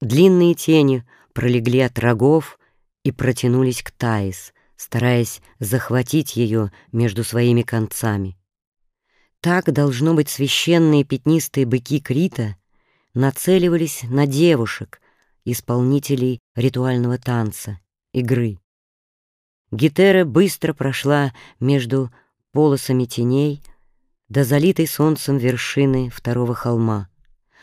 Длинные тени пролегли от рогов и протянулись к Таис, стараясь захватить ее между своими концами. Так, должно быть, священные пятнистые быки Крита нацеливались на девушек, исполнителей ритуального танца, игры. Гетера быстро прошла между полосами теней до залитой солнцем вершины второго холма.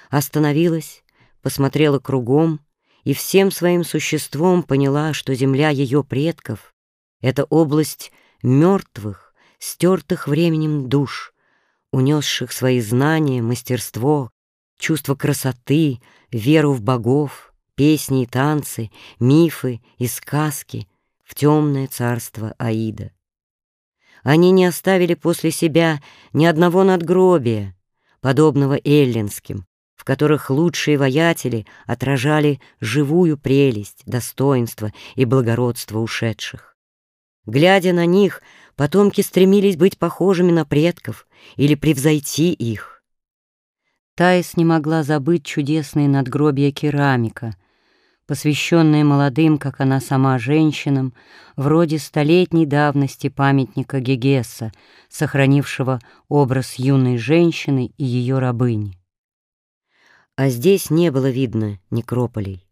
Остановилась, посмотрела кругом и всем своим существом поняла, что земля ее предков — это область мертвых, стертых временем душ, унесших свои знания, мастерство, чувство красоты, веру в богов, песни и танцы, мифы и сказки в темное царство Аида. Они не оставили после себя ни одного надгробия, подобного эллинским, в которых лучшие воятели отражали живую прелесть, достоинство и благородство ушедших. Глядя на них, потомки стремились быть похожими на предков или превзойти их. Таис не могла забыть чудесные надгробия керамика — посвященные молодым, как она сама, женщинам, вроде столетней давности памятника Гегесса, сохранившего образ юной женщины и ее рабыни. А здесь не было видно некрополей.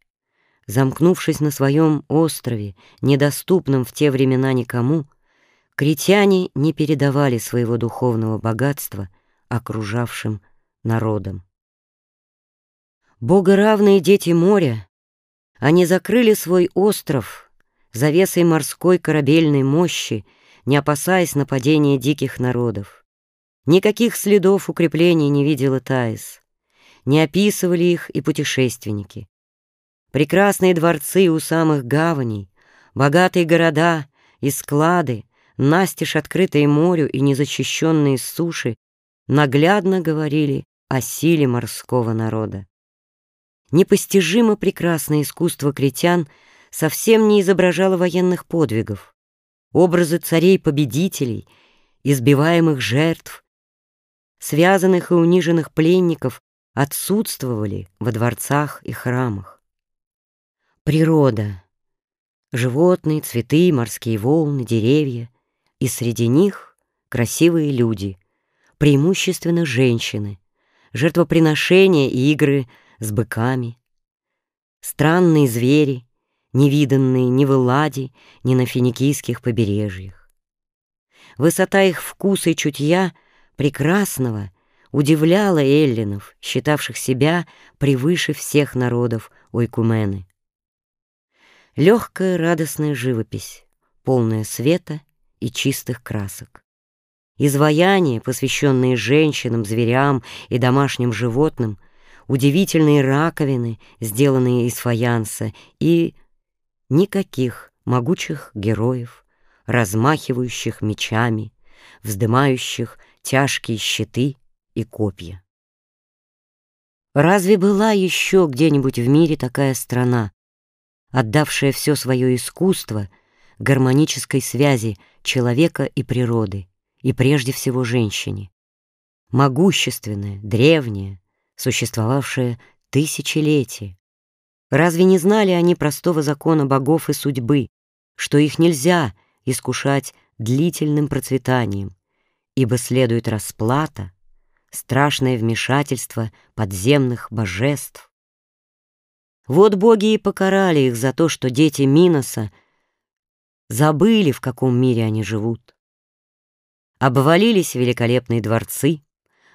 Замкнувшись на своем острове, недоступном в те времена никому, критяне не передавали своего духовного богатства окружавшим народам. Богоравные дети моря они закрыли свой остров завесой морской корабельной мощи, не опасаясь нападения диких народов. Никаких следов укреплений не видела Таис. Не описывали их и путешественники. Прекрасные дворцы у самых гаваней, богатые города и склады, настежь открытые морю и незащищенные суши, наглядно говорили о силе морского народа. Непостижимо прекрасное искусство критян совсем не изображало военных подвигов. Образы царей-победителей, избиваемых жертв, связанных и униженных пленников отсутствовали во дворцах и храмах. Природа. Животные, цветы, морские волны, деревья. И среди них красивые люди, преимущественно женщины, жертвоприношения и игры – с быками. Странные звери, невиданные ни в Элладе, ни на финикийских побережьях. Высота их вкуса и чутья прекрасного удивляла эллинов, считавших себя превыше всех народов Ойкумены. Легкая радостная живопись, полная света и чистых красок. Изваяния, посвященные женщинам, зверям и домашним животным — удивительные раковины, сделанные из фаянса, и никаких могучих героев, размахивающих мечами, вздымающих тяжкие щиты и копья. Разве была еще где-нибудь в мире такая страна, отдавшая все свое искусство гармонической связи человека и природы, и прежде всего женщине? Могущественная, древняя, существовавшее тысячелетия. Разве не знали они простого закона богов и судьбы, что их нельзя искушать длительным процветанием, ибо следует расплата, страшное вмешательство подземных божеств? Вот боги и покарали их за то, что дети Миноса забыли, в каком мире они живут. Обвалились великолепные дворцы,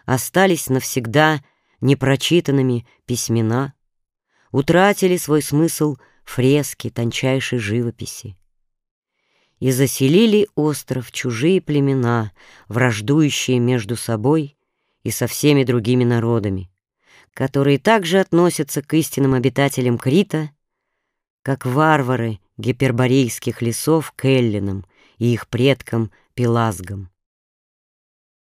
остались навсегда непрочитанными письмена, утратили свой смысл фрески тончайшей живописи. И заселили остров чужие племена, враждующие между собой и со всеми другими народами, которые также относятся к истинным обитателям Крита, как варвары гиперборейских лесов к эллинам и их предкам Пелазгам.